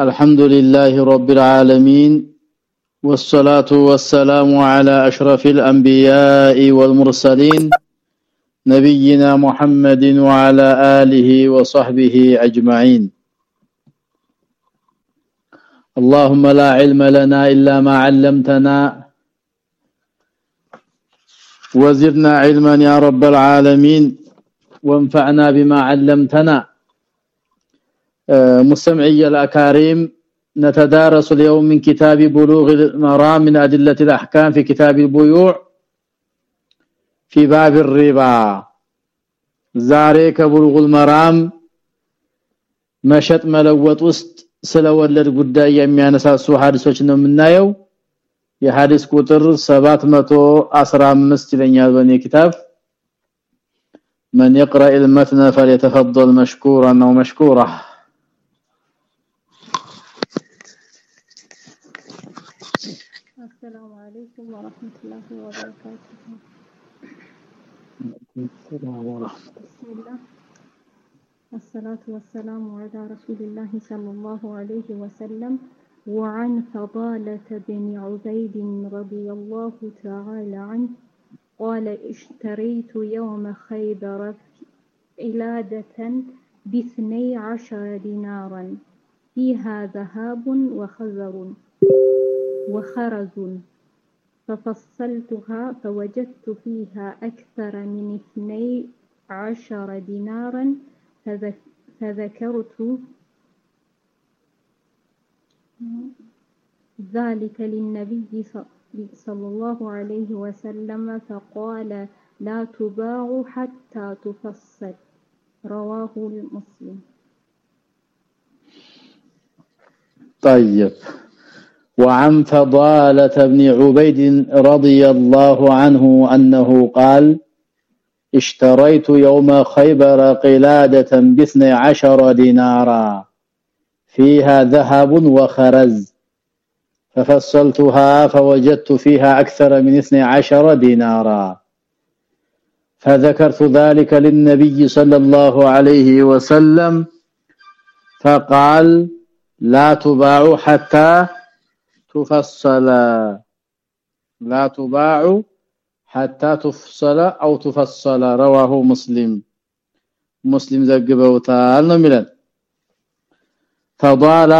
الحمد لله رب العالمين والصلاة والسلام على أشرف الأنبياء والمرسلين نبينا محمد وعلى آله وصحبه أجمعين. اللهم لا علم لنا إلا ما علمتنا وزدنا علما يا رب العالمين وانفعنا بما علمتنا. مستمعي الأكارم نتدارس اليوم من كتاب بلوغ المرام من أدلة الأحكام في كتاب البيوع في باب الربا. زاريك بلوغ المرام. መሸጥ መለወጥ ውስጥ ስለወለድ ጉዳይ የሚያነሳሱ ሐዲሶች ነው يا حادث قطر 715 ይለኛል بني كتاب من يقرأ المثنى فليتفضل مشكورا أو مشكوره عليكم ورحمة الله وبركاته. السلام ورحمة بسم الله. الصلاة والسلام على رسول الله صلى الله عليه وسلم وعن فضالة بن عبيد رضي الله تعالى عنه. قال اشتريت يوم خيبر إلادة باثني عشر دينارا. فيها ذهاب وخزر وخرز ففصلتها فوجدت فيها أكثر من اثني عشر دينارا فذكرت ذلك للنبي صلى الله عليه وسلم فقال لا تباع حتى تفصل. رواه المسلم. طيب. وعن فضالة بن عبيد رضي الله عنه أنه قال اشتريت يوم خيبر قلادة باثني عشر دينارا فيها ذهب وخرز ففصلتها فوجدت فيها أكثر من اثني عشر دينارا فذكرت ذلك للنبي صلى الله عليه وسلم فقال لا تباع حتى تفصل لا تباع حتى تفصل او تفصل رواه مسلم مسلم ዘግበውታል ነው የሚለን فضال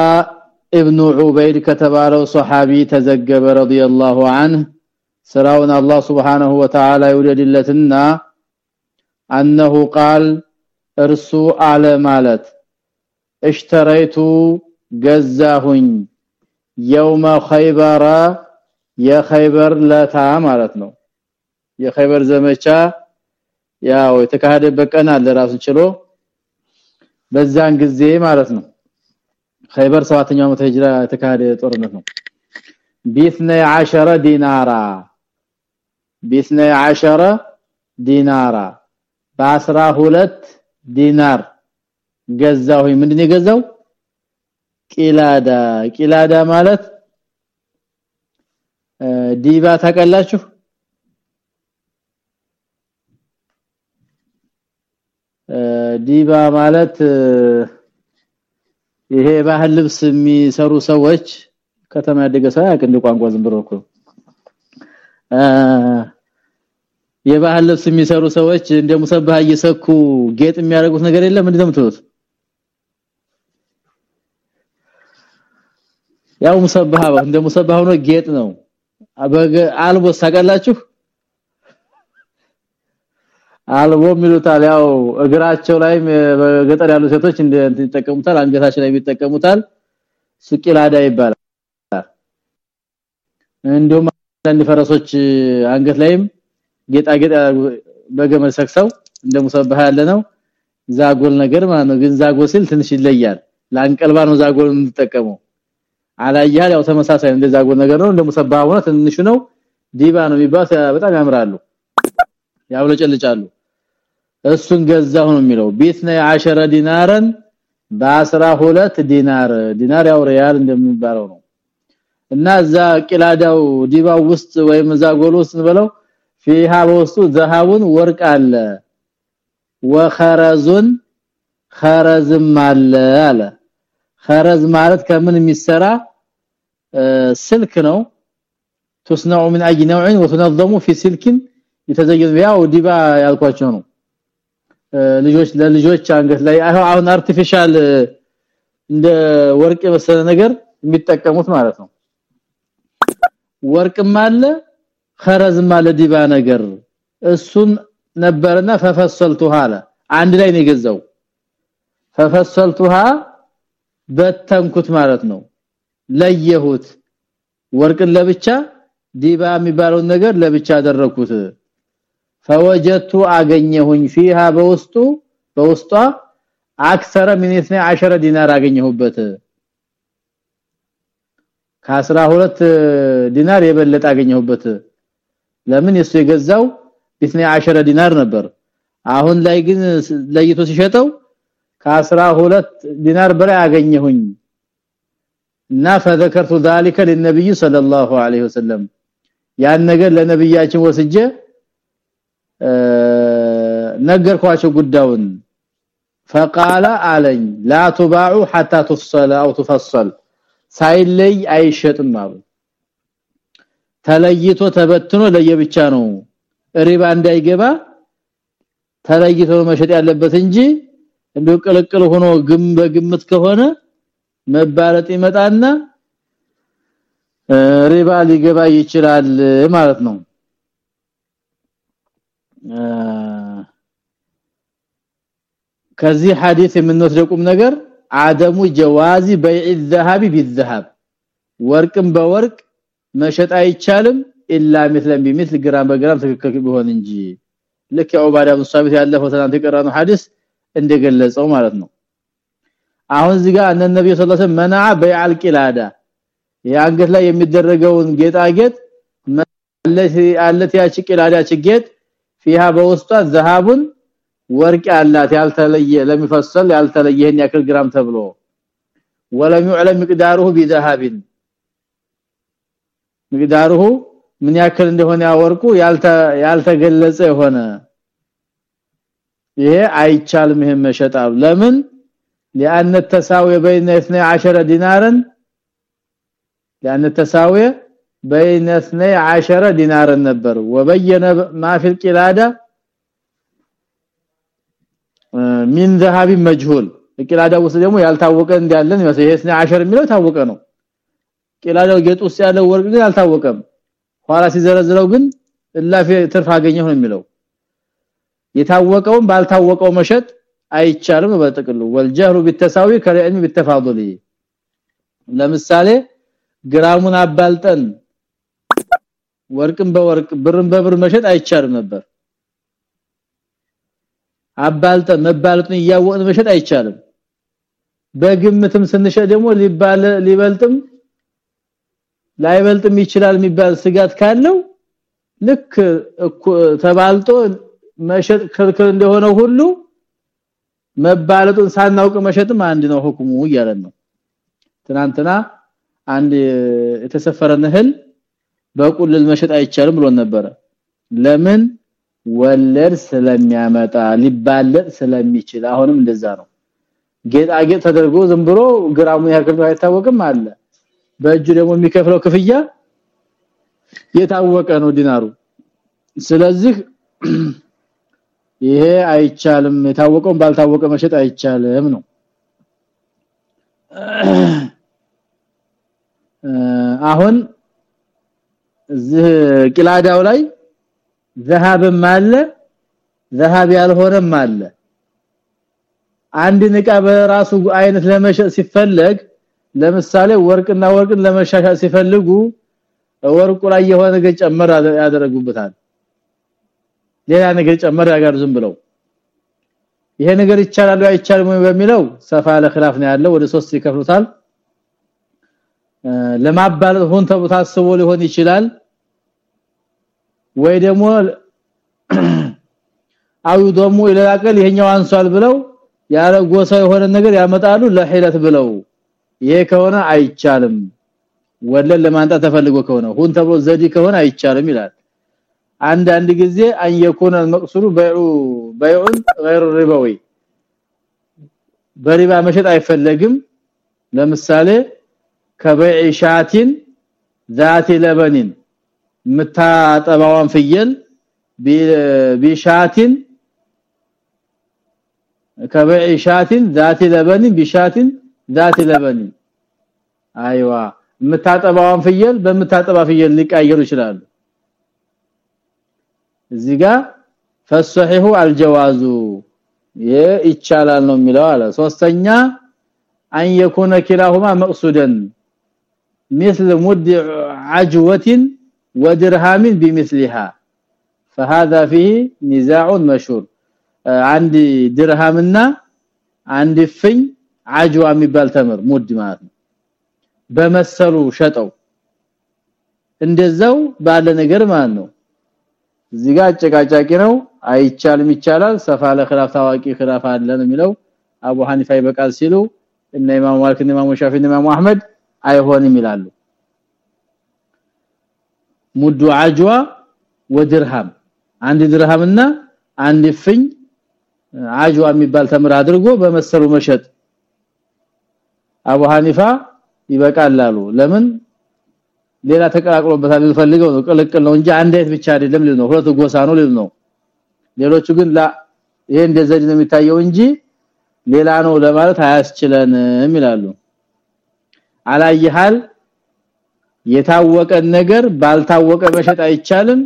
ابن عبيد ከተባለው ሱሐቢ ተዘገበ رضي الله عنه ስራውን አላህ Subhanahu Wa Ta'ala ይወደድለትና انه قال እርሱ አለ ማለት اشتريت ገዛሁኝ የውመ ኸይበራ የኸይበር ለታ ማለት ነው። የኸይበር ዘመቻ ያው የተካሄደበት ቀን አለ ራሱን ችሎ በዛን ጊዜ ማለት ነው። ኸይበር 7ኛው ዓመተ ሂጅራ የተካሄደ ጦርነት ነው። ቢስነ 10 ዲናራ ቢስነ 10 ዲናራ በ12 ዲናር ገዛሁኝ። ምንድነው የገዛው ቂላዳ። ቂላዳ ማለት ዲባ ታቀላችሁ ዲባ ማለት ይሄ ባህል ልብስ የሚሰሩ ሰዎች ከተማ ያደገ ሰው ያቀንድ ቋንቋ ዝም ብሎ እኮ የባህል ልብስ የሚሰሩ ሰዎች እንደ ሙሰባህ እየሰኩ ጌጥ የሚያደርጉት ነገር የለም? ምንድነው ያው ሙሰባህ እንደ ሙሰባህ ሆኖ ጌጥ ነው። አልቦ ሳቀላችሁ አልቦ ሚሉታል ያው እግራቸው ላይ በገጠር ያሉ ሴቶች እንደ ይጠቀሙታል አንገታቸው ላይ ይጠቀሙታል። ሱቂላዳ ይባላል። እንደውም አንዳንድ ፈረሶች አንገት ላይም ጌጣጌጥ በገመድ ሰክሰው እንደ ሙሰባህ ያለ ነው። ዛጎል ነገር ማለት ነው። ግን ዛጎል ሲል ትንሽ ይለያል። ለአንቀልባ ነው ዛጎል የምትጠቀመው አላያል ያው ተመሳሳይ እንደዛ ጎን ነገር ነው እንደ ሙሰባ ሆነ ትንሹ ነው ዲባ ነው የሚባል በጣም ያምራሉ ያብለጨልጫሉ እሱን ገዛሁ ነው የሚለው ቢትነ 10 ዲናርን በ12 ዲናር ዲናር ያው ሪያል እንደሚባለው ነው እና እዛ ቂላዳው ዲባው ውስጥ ወይም እዛ ጎል ውስጥ በለው فيها በውስጡ ዘሃቡን ወርቅ አለ ወኸረዙን ኸረዝም አለ አለ خرز ማለት ከምን የሚሰራ ስልክ ነው። تصنع من اي نوع وتنظم في سلك يتزين بها وديባ ያልኳቸው ነው። ልጆች ለልጆች አንገት ላይ አሁን አርቲፊሻል እንደ ወርቅ የመሰለ ነገር የሚጠቀሙት ማለት ነው። ወርቅም አለ خرزም አለ ዲባ ነገር። እሱን ነበርና ፈፈሰልቱሃ አንድ ላይ ነው የገዛው። ፈፈሰልቱሃ በተንኩት ማለት ነው። ለየሁት ወርቅን ለብቻ ዲባ የሚባለውን ነገር ለብቻ አደረኩት فوجدت አገኘሁኝ فيها በውስጡ በውስጧ አክሰረ من 12 ዲናር አገኘሁበት ከ12 ዲናር የበለጠ አገኘሁበት ለምን እሱ የገዛው 12 ዲናር ነበር አሁን ላይ ግን ለይቶ ሲሸጠው ከ12 ዲናር በላይ አገኘሁኝ እና فذكرت ذلك للنبي صلى الله عليه وسلم ያን ነገር ለነብያችን ወስጄ ነገርኳቸው ጉዳዩን فقال አለኝ لا تباع حتى تفصل او تفصل ሳይለይ አይሸጥም አሉ ተለይቶ ተበትኖ ለየብቻ ነው ሪባ እንዳይገባ ተለይቶ መሸጥ ያለበት እንጂ እንደው ቅልቅል ሆኖ ግም በግምት ከሆነ መባረጥ ይመጣና ሪባ ሊገባ ይችላል ማለት ነው ከዚህ ሐዲስ የምንወስደው ቁም ነገር አደሙ ጀዋዚ በይዕ الذهب بالذهب ወርቅም በወርቅ መሸጥ አይቻልም ኢላ مثلا بمثل ግራም በግራም ትክክል ቢሆን እንጂ ልክ የዑባዳ ብን ሷቢት ያለፈው ትናንት የቀራነው ሐዲስ እንደገለጸው ማለት ነው አሁን እዚህ ጋር እነ ነብዩ ሰለላሁ ዐለይሂ ወሰለም መናዓ በይዓል ቂላዳ የአንገት ላይ የሚደረገውን ጌጣጌጥ አለቲ አለቲ ያቺ ቂላዳ ችጌጥ فيها በውስጧ ዘሃቡን ወርቅ ያላት ያልተለየ ለሚፈሰል ያልተለየ ይሄን ያክል ግራም ተብሎ ወለም يعلم مقداره بذهب مقداره ምን ያክል እንደሆነ ያወርቁ ያልተገለጸ የሆነ ይሄ አይቻልም ይሄን መሸጣው ለምን لان التساوي بين 12 دينارا لان التساوي بين 12 دينارا ነበር وبين ما في القلاده من ذهب مجهول القلاده ውስጥ ደግሞ ያልታወቀ እንዳለን ይመስል ይሄ 12 የሚለው ታወቀ ነው ቂላዳው ጌጥ ውስጥ ያለው ወርቅ ግን አልታወቀም ኋላ ሲዘረዝረው ግን እላፊ ትርፍ አገኘው ነው የሚለው የታወቀውን ባልታወቀው መሸጥ አይቻልም በጥቅሉ። ወልጀህሩ ቢተሳዊ ከልዕልም ቢተፋضሊ ለምሳሌ ግራሙን አባልጠን ወርቅን በወርቅ ብርን በብር መሸጥ አይቻልም ነበር። አባልጠ መባልጥን እያወቅን መሸጥ አይቻልም። በግምትም ስንሸጥ ደሞ ሊባል ሊበልጥም ላይበልጥም ይችላል የሚባል ስጋት ካለው ልክ ተባልጦ መሸጥ ክልክል እንደሆነ ሁሉ መባለጡን ሳናውቅ መሸጥም አንድ ነው ሁክሙ እያለን ነው። ትናንትና አንድ የተሰፈረ እህል በቁልል መሸጥ አይቻልም ብሎ ነበረ። ለምን? ወለድ ስለሚያመጣ ሊባለጥ ስለሚችል። አሁንም እንደዛ ነው። ጌጣጌጥ ተደርጎ ዝም ብሎ ግራሙ ያክል አይታወቅም አለ። በእጁ ደግሞ የሚከፍለው ክፍያ የታወቀ ነው ዲናሩ። ስለዚህ ይሄ አይቻልም የታወቀውን ባልታወቀ መሸጥ አይቻልም ነው። አሁን እዚህ ቂላዳው ላይ ዘሃብም አለ ዘሃብ ያልሆነም አለ። አንድ ንቃ በራሱ አይነት ለመሸጥ ሲፈለግ ለምሳሌ ወርቅና ወርቅን ለመሻሻል ሲፈልጉ ወርቁ ላይ የሆነ ነገር ጨመር ያደረጉበታል ሌላ ነገር ጨመር ያጋር ዝም ብለው ይሄ ነገር ይቻላል አይቻልም በሚለው ሰፋ ያለ خلاف ነው ያለው ወደ 3 ይከፍሉታል ለማባለጥ ሆን ተብሎ ታስቦ ሊሆን ይችላል ወይ ደግሞ አው ደግሞ ይላቀል ይሄኛው አንሷል ብለው ያለ ጎሳ የሆነ ነገር ያመጣሉ ለሂለት ብለው ይሄ ከሆነ አይቻልም ወለል ለማንጣት ተፈልጎ ከሆነ ሁን ተብሎ ዘዲ ከሆነ አይቻልም ይላል አንድ አንድ ጊዜ አን يكون المقصود بيع بيع غير ربوي በሪባ መሸጥ አይፈለግም ለምሳሌ ከበይ ሻቲን ذات لبن ምታጠባዋን ፍየል ቢሻቲን ከበይ ሻቲን ذات لبن ቢሻቲን ذات لبن አይዋ ምታጠባዋን ፍየል በምታጠባ ፍየል ሊቀያየሩ ይችላሉ እዚህ ጋር فصحه الجواز ይቻላል ነው የሚለው አለ። ሶስተኛ ان يكون كلاهما مقصودا مثل مدع عجوه ودرهم بمثلها فهذا فيه نزاع مشهور አንድ ድርሃምና አንድ ፍኝ አጅዋ የሚባል ተምር ሙድ ማለት ነው። በመሰሉ ሸጠው። እንደዛው ባለ ነገር ማለት ነው። እዚህ ጋር አጨቃጫቂ ነው። አይቻልም ይቻላል። ሰፋ ለخلاف ታዋቂ خلاف አለን የሚለው። አቡ ሐኒፋ ይበቃል ሲሉ እነ ኢማሙ ማሊክ እነ ኢማሙ ሻፊዒ እነ ኢማሙ አህመድ አይሆንም ይላሉ። ሙዱ አጅዋ ወድርሃም አንድ ድርሃምና አንድ ፍኝ አጅዋ የሚባል ተምር አድርጎ በመሰሉ መሸጥ። አቡ ሐኒፋ ይበቃል አሉ። ለምን? ሌላ ተቀላቅሎበታል ፈልገው ነው ቅልቅል ነው እንጂ አንድ አይነት ብቻ አይደለም ሊል ነው ሁለት ጎሳ ነው ሊል ነው ሌሎቹ ግን ይሄ እንደዚህ ነው የሚታየው እንጂ ሌላ ነው ለማለት አያስችለንም ይላሉ አላየሃል የታወቀ ነገር ባልታወቀ መሸጥ አይቻልም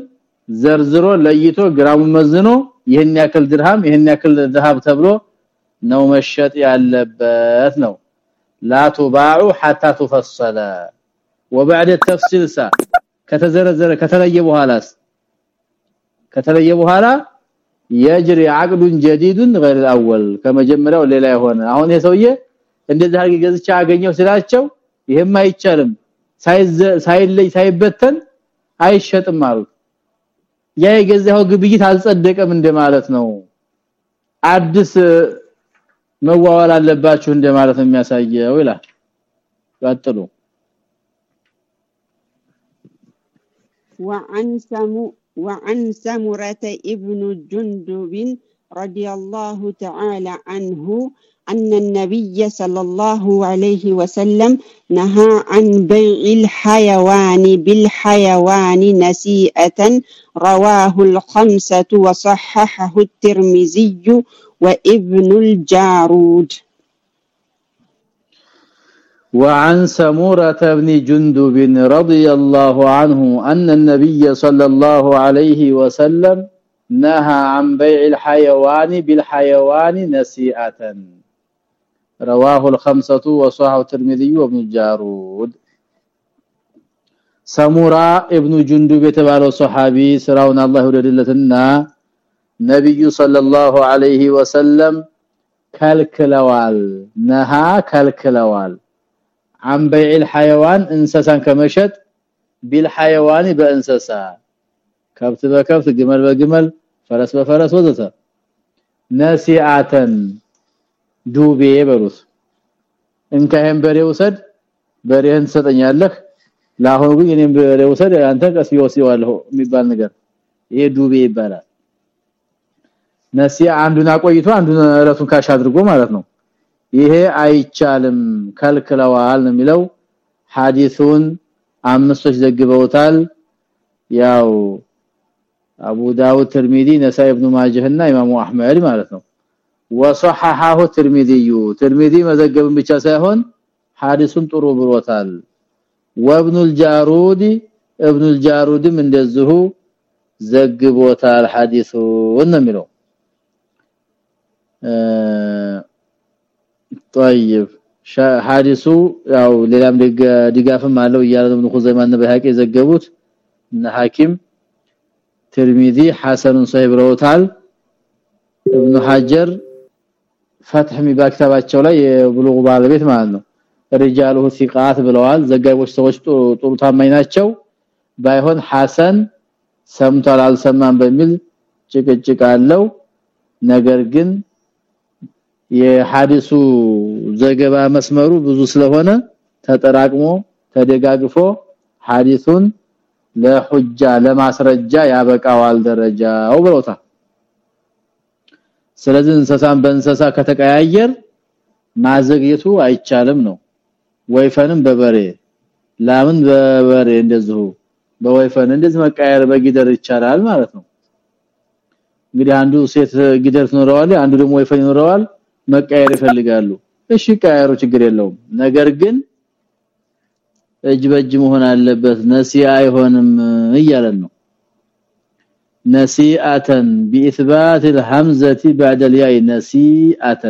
ዘርዝሮ ለይቶ ግራሙ መዝኖ ይሄን ያክል ድርሃም ይሄን ያክል ذهب ተብሎ ነው መሸጥ ያለበት ነው لا تباع حتى تفصل وبعد التفصيل ሳ ከተዘረዘረ ከተለየ በኋላስ ከተለየ በኋላ يجري عقد جديد غير الاول ከመጀመሪያው ሌላ የሆነ አሁን የሰውዬ እንደዚህ አርግ ገዝቻ አገኘው ስላቸው ይሄም አይቻልም ሳይለይ ሳይበተን አይሸጥም አሉት ያ የገዛው ግብይት አልጸደቀም እንደማለት ነው አዲስ መዋዋል አለባችሁ እንደማለት ነው የሚያሳየው ይላል ቀጥሉ وعن سمو وعن سمرة ابن جندب رضي الله تعالى عنه أن النبي صلى الله عليه وسلم نهى عن بيع الحيوان بالحيوان نسيئة. رواه الخمسة وصححه الترمذي وابن الجارود. وعن سمورة بن جندب رضي الله عنه أن النبي صلى الله عليه وسلم نهى عن بيع الحيوان بالحيوان نسيئة رواه الخمسة وصححه الترمذي وابن الجارود سمورة ابن جندب የተባለው ሱሐቢ ስራውን አላህ ይወደድለትና ነብዩ ሰለላሁ ዐለይሂ ወሰለም ከልክለዋል ነሃ ከልክለዋል عن بيع الحيوان እንሰሳን ከመሸጥ بالحيوان በእንሰሳ ከብት በከብት ግመል በግመል ፈረስ በፈረስ ወዘተ ነሲአተን ዱቤ በሩስ እንካህን በሬ ውሰድ በሬህን ትሰጠኛለህ ለአሁኑ ግን እኔም በሬ ውሰድ አንተ ቀስ ይወስደዋለሁ የሚባል ነገር ይሄ ዱቤ ይባላል ነሲያ አንዱን አቆይቶ አንዱን እረቱን ካሽ አድርጎ ማለት ነው ይሄ አይቻልም ከልክለዋል ነው የሚለው። ሐዲሱን አምስቶች ዘግበውታል። ያው አቡ ዳውድ ትርሚዚ ነሳኢ ኢብኑ ማጀህ እና ኢማሙ አህመድ ማለት ነው። ወሰሐሐሁ ትርሚዚዩ። ትርሚዚ መዘገብን ብቻ ሳይሆን ሐዲሱን ጥሩ ብሎታል። ወብኑ الجارود ابن الجارودም እንደዚሁ ዘግቦታል ሐዲሱን ነው የሚለው። طيب ሐዲሱ ያው ሌላም ድጋፍም አለው እያለ ነው ኹዘይማን በሐቂ ዘገቡት እና ሐኪም ትርሚዚ ሐሰኑን ሰሂህ ብለውታል ኢብኑ ሐጀር ፈትህ ሚባክታባቸው ላይ የብሉግ ባለቤት ማለት ነው ሪጃሉ ሲቃት ብለዋል ዘጋቢዎች ሰዎች ጥሩ ታማኝ ናቸው ባይሆን ሐሰን ሰምቷል አልሰማም በሚል ጭቅጭቅ አለው ነገር ግን የሐዲሱ ዘገባ መስመሩ ብዙ ስለሆነ ተጠራቅሞ ተደጋግፎ ሐዲሱን ለሁጃ ለማስረጃ ያበቃዋል ደረጃው ብለውታል። ስለዚህ እንሰሳን በእንሰሳ ከተቀያየር ማዘግየቱ አይቻልም ነው። ወይፈንም በበሬ ላምን በበሬ እንደዚሁ በወይፈን እንደዚህ መቃየር በጊደር ይቻላል ማለት ነው። እንግዲህ አንዱ ሴት ጊደር ትኖረዋል አንዱ ደግሞ ወይፈን ይኖረዋል መቃየር ይፈልጋሉ እሺ ቃየሩ ችግር የለውም ነገር ግን እጅ በእጅ መሆን አለበት ነሲያ አይሆንም እያለን ነው ነሲአተን بإثبات الهمزة بعد الياء نسيئة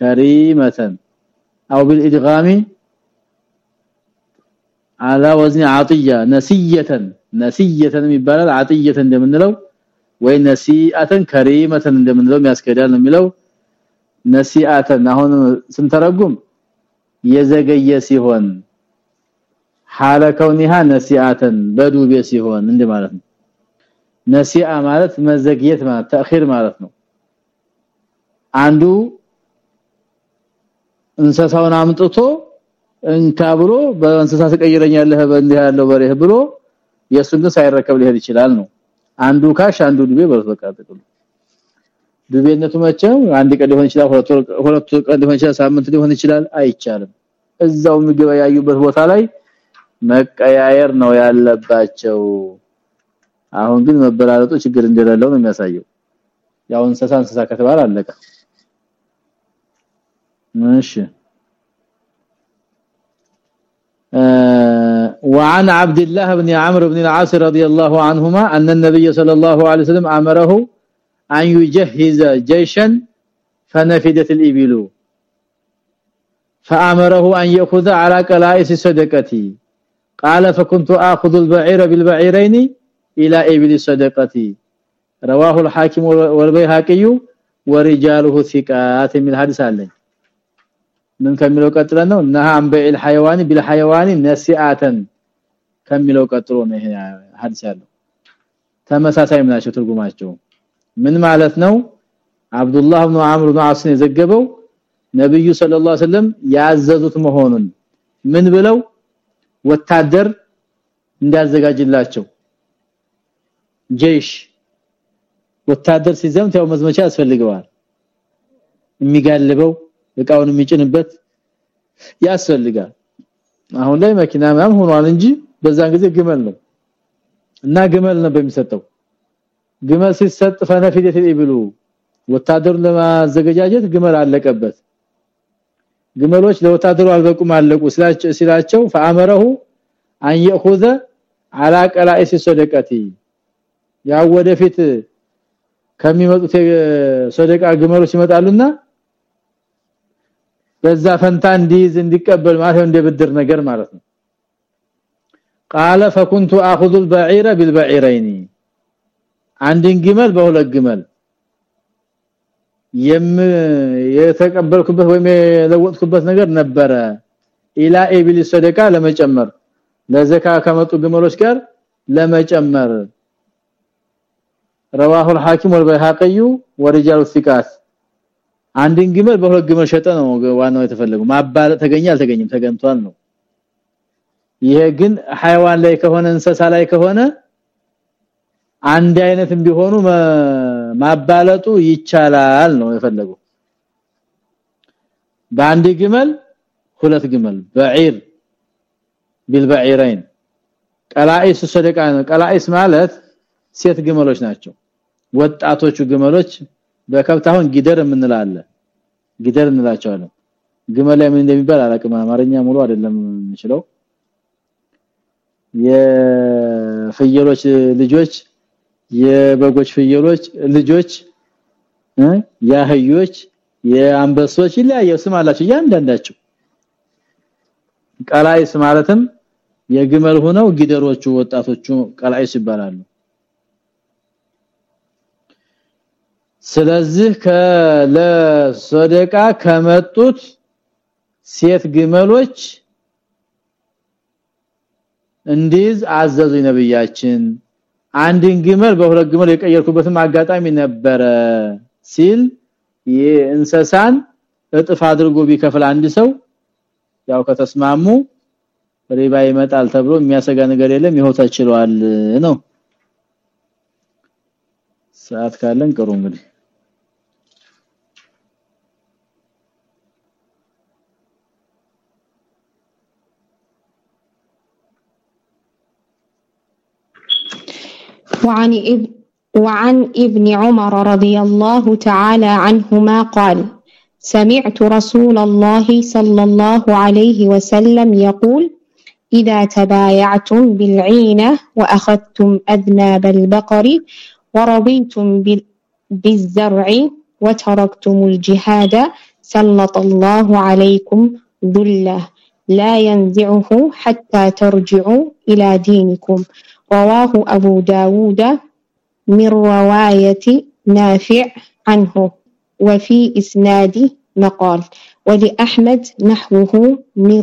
كريمة أو بالإدغام على وزن عطية نسية نسية የሚባላል عطية እንደምንለው ወይ ነሲአተ ከሪመተ እንደምንለው የሚያስከዳል ነው የሚለው ነሲአተን። አሁን ስንተረጉም የዘገየ ሲሆን ሐለከውኒሃ ነሲአተን በዱቤ ሲሆን እንደ ማለት ነው። ነሲአ ማለት መዘግየት ማለት ተአኺር ማለት ነው። አንዱ እንሰሳውን አምጥቶ እንካ ብሎ በእንስሳ ተቀይረኛለህ በእንዲህ ያለው በሬህ ብሎ የሱን ሳይረከብ ሊሄድ ይችላል ነው። አንዱ cash አንዱ ዱቤ በረፈቃ ተቀበለ ዱቤነቱ መቼም አንድ ቀን ሊሆን ይችላል ሁለት ቀን ሊሆን ይችላል ሳምንት ሊሆን ይችላል አይቻልም እዛው ምግብ ያዩበት ቦታ ላይ መቀያየር ነው ያለባቸው አሁን ግን መበላለጡ ችግር እንደሌለው ነው የሚያሳየው ያው እንስሳ እንስሳ ከተባለ አለቀ እሺ وعن عبد الله بن عمرو بن العاص رضي الله عنهما أن النبي صلى الله عليه وسلم امره أن يجهز جيشا فنفدت الإبل فأمره أن يأخذ على قلائس صدقتي قال فكنت آخذ البعير بالبعيرين إلى إبل صدقتي رواه الحاكم والبيهقي ورجاله ثقات من الحديث عليه ምን ከሚለው ቀጥለ ነው ነሃ አንበኢል ሐይዋን ቢልሐይዋን ነሲአተን ከሚለው ቀጥሎ ነው ይሄ ሐዲስ ያለው ተመሳሳይ ናቸው ትርጉማቸው ምን ማለት ነው? አብዱላህ ኢብኑ አምር ኢብኑ አስ የዘገበው ነብዩ ሰለላሁ ዐለይሂ ያዘዙት መሆኑን ምን ብለው ወታደር እንዲያዘጋጅላቸው ጄሽ ወታደር ሲዘምት ያው መዝመቻ ያስፈልገዋል። የሚጋልበው እቃውን የሚጭንበት ያስፈልጋል። አሁን ላይ መኪና ምናምን ሆኗል እንጂ በዛን ጊዜ ግመል ነው እና ግመል ነው በሚሰጠው ግመል ሲሰጥ ፈነፊደት ይብሉ ወታደሩ ለማዘገጃጀት ግመል አለቀበት ግመሎች ለወታደሩ አልበቁም አለቁ ሲላቸው ፈአመረሁ አን ياخذ على قلائس صدقتي ያው ወደፊት ከሚመጡት ሰደቃ ግመሎች ይመጣሉና በዛ ፈንታ እንዲይዝ እንዲቀበል ማለት እንደ ብድር ነገር ማለት ነው قال فكنت اخذ البعير بالبعيرين አንድን ግመል በሁለት ግመል የም የተቀበልኩበት ወይም የለወጥኩበት ነገር ነበረ ኢላ ኢብሊ ሰደቃ ለመጨመር ለዘካ ከመጡ ግመሎች ጋር ለመጨመር رواه الحاكم والبيهقي ورجال الثقات አንድን ግመል በሁለት ግመል ሸጠ ነው ዋናው የተፈለገው ማባለ ተገኘ አልተገኘም ተገምቷል ነው ይሄ ግን ሃይዋን ላይ ከሆነ እንስሳ ላይ ከሆነ አንድ አይነትም ቢሆኑ ማባለጡ ይቻላል ነው የፈለገው። በአንድ ግመል ሁለት ግመል በዒር ቢልበዒራይን ቀላኢስ ሰደቃ ነው። ማለት ሴት ግመሎች ናቸው። ወጣቶቹ ግመሎች በከብት አሁን ጊደር የምንላለ ጊደር እንላቸዋለን። ግመል ላይ ምን እንደሚባል አላቅም አማርኛ ሙሉ አይደለም የምችለው የፍየሎች ልጆች የበጎች ፍየሎች ልጆች ያህዮች የአንበሶች ይለያየው ስም አላቸው እያንዳንዳቸው። ቀላይስ ማለትም የግመል ሆነው ጊደሮቹ ወጣቶቹ ቀላይስ ይባላሉ። ስለዚህ ከለሰደቃ ከመጡት ሴት ግመሎች እንዲዝ አዘዙ ነብያችን አንድን ግመል በሁለት ግመል የቀየርኩበትም አጋጣሚ ነበረ ሲል የእንሰሳን እጥፍ አድርጎ ቢከፍል አንድ ሰው ያው ከተስማሙ ሪባ ይመጣል ተብሎ የሚያሰጋ ነገር የለም ይሆታ ነው። ሰዓት ካለን ቅሩ እንግዲህ وعن ابن وعن ابن عمر رضي الله تعالى عنهما قال سمعت رسول الله صلى الله عليه وسلم يقول إذا تبايعتم بالعينة وأخذتم أذناب البقر ورضيتم بالزرع وتركتم الجهاد سلط الله عليكم ذله لا ينزعه حتى ترجعوا إلى دينكم. رواه أبو داود من رواية نافع عنه وفي إسناد مقال. ولأحمد نحوه من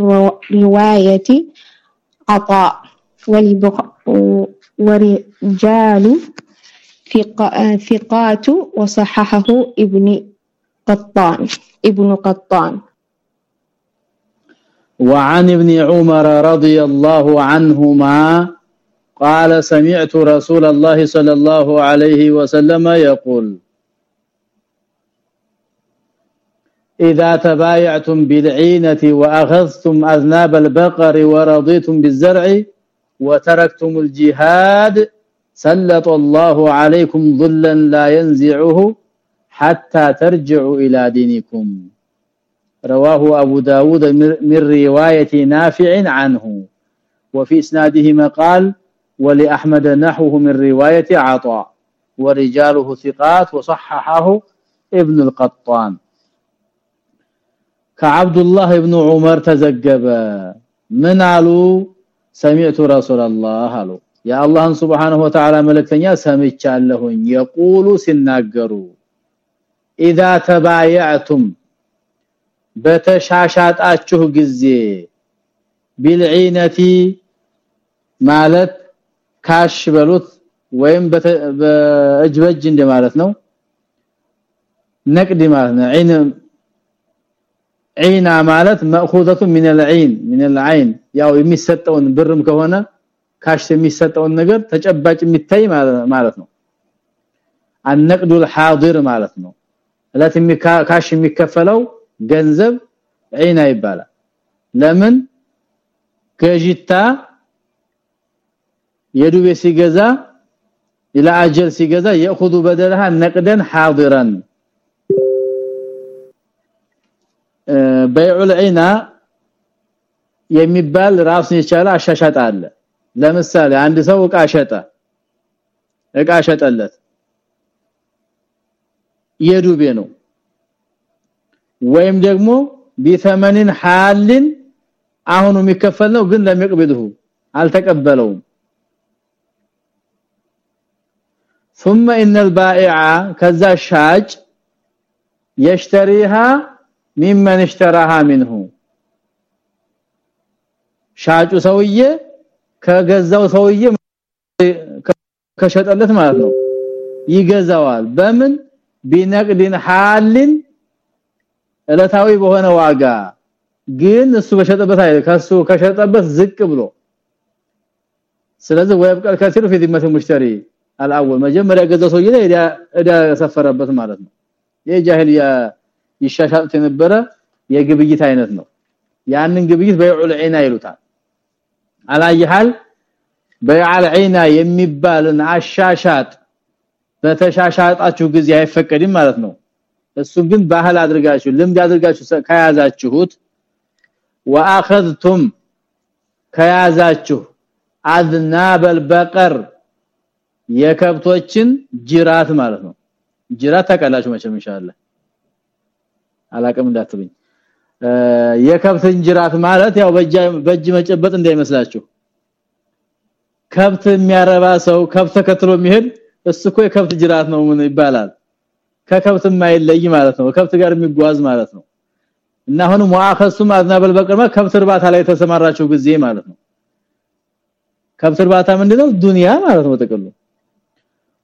رواية عطاء. ورجال ثقات وصححه ابن قطان ابن قطان. وعن ابن عمر رضي الله عنهما قال سمعت رسول الله صلى الله عليه وسلم يقول إذا تبايعتم بالعينة وأخذتم أذناب البقر ورضيتم بالزرع وتركتم الجهاد سلط الله عليكم ظلا لا ينزعه حتى ترجعوا إلى دينكم. رواه أبو داود من رواية نافع عنه. وفي إسناده مقال ولأحمد نحوه من رواية عطاء ورجاله ثقات وصححه ابن القطان كعبد الله بن عمر تزجب من علو سمعت رسول الله علو يا الله سبحانه وتعالى ملكتنيا سمعتالهن يقول سناغرو اذا تبايعتم بتشاشاطاችሁ ጊዜ بالعينتي ማለት ካሽ በሉት ወይም በእጅ በእጅ እንደማለት ነው ነቅድ ማለት ነው ዒን ዒና ማለት ማእኹዘቱ ሚን العين ሚን العين ያው የሚሰጠውን ብርም ከሆነ ካሽ የሚሰጠውን ነገር ተጨባጭ የሚታይ ማለት ነው النقد الحاضر ማለት ነው እለት ካሽ የሚከፈለው ገንዘብ ዒና ይባላል ለምን ገጅታ የዱቤ ሲገዛ الى اجل ሲገዛ ياخذ بدلها نقدا حاضرا بيع العين የሚባል ራሱን የቻለ አሻሻጣ አለ ለምሳሌ አንድ ሰው እቃ ሸጠ እቃ ሸጠለት የዱቤ ነው ወይም ደግሞ ቢተመንን ሐልን አሁን የሚከፈል ነው ግን ለሚቀበልሁ አልተቀበለውም ثم ان البائع كذا شاج يشتريها ممن اشتراها منه ሻጩ ሰውዬ ከገዛው ሰውዬ ከሸጠለት ማለት ነው ይገዛዋል በምን ቢነቅድን ሐልን እለታዊ በሆነ ዋጋ ግን እሱ በሸጠበት አይደል ከሱ ከሸጠበት ዝቅ ብሎ ስለዚህ ወይብቀል ከሲሩ في ذمه المشتري الاول መጀመሪያ ገዛው ሰውዬ ላይ እዳ ሰፈረበት ማለት ነው የጃሂልያ ይሻሻልት የነበረ የግብይት አይነት ነው ያንን ግብይት በይዑል ዒና ይሉታል አላየሃል በይዓል ዒና የሚባልን አሻሻጥ በተሻሻጣችሁ ጊዜ አይፈቀድም ማለት ነው እሱ ግን ባህል አድርጋችሁ ልምድ አድርጋችሁ ከያዛችሁት واخذتم ከያዛችሁ አዝናበል በቀር የከብቶችን ጅራት ማለት ነው። ጅራት ታቀላችሁ መቼም ኢንሻአላህ። አላቀም እንዳትብኝ የከብትን ጅራት ማለት ያው በእጅ መጨበጥ እንዳይመስላችሁ። ከብት የሚያረባ ሰው ከብት ተከትሎ የሚሄድ እሱ እኮ የከብት ጅራት ነው ምን ይባላል? ከከብት የማይለይ ማለት ነው ከብት ጋር የሚጓዝ ማለት ነው። እና አሁን ሙአኸሱም አዝናበል በቀርማ ከብት እርባታ ላይ ተሰማራችሁ ጊዜ ማለት ነው። ከብት እርባታ ምንድነው? ዱንያ ማለት ነው ተቀሉ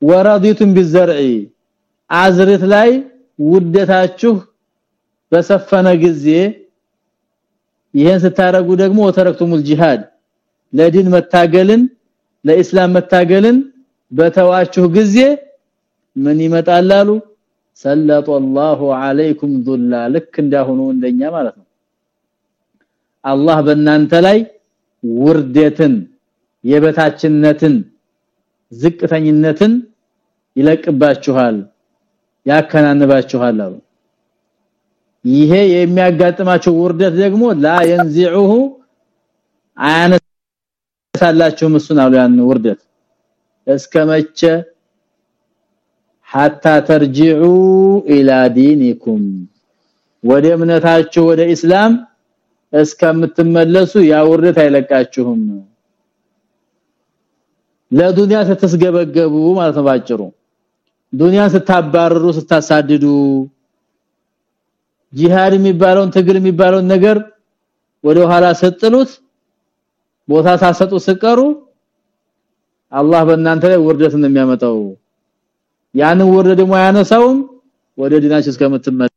ወራዲቱም ቢዘርዒ አዝርት ላይ ውደታችሁ በሰፈነ ጊዜ ይሄን ስታረጉ ደግሞ ወተረክቱሙል ጂሃድ ለዲን መታገልን ለኢስላም መታገልን በተዋችሁ ጊዜ ምን ይመጣላሉ ሰለጡ الله عليكم ذلا ልክ እንዳሁኑ እንደኛ ማለት ነው አላህ በእናንተ ላይ ውርደትን የበታችነትን ዝቅተኝነትን ይለቅባችኋል ያከናንባችኋል አሉ ይሄ የሚያጋጥማቸው ውርደት ደግሞ ላ ينزعه አያነሳላችሁም እሱን አሉ ያን ውርደት እስከመቼ حتى ترجعوا الى دينكم ወደ እምነታችሁ ወደ እስላም እስከምትመለሱ ያ ውርደት አይለቃችሁም ለዱንያ ስትስገበገቡ ማለት ነው ባጭሩ ዱንያን ስታባረሩ ስታሳድዱ ጂሃድ የሚባለውን ትግል የሚባለውን ነገር ወደ ኋላ ሰጥሉት ቦታ ሳሰጡ ስቀሩ አላህ በእናንተ ላይ ውርደት ነው የሚያመጣው ያንን ውርደት ደግሞ ያነሳውም ወደ ዲናችሁ እስከምትመለ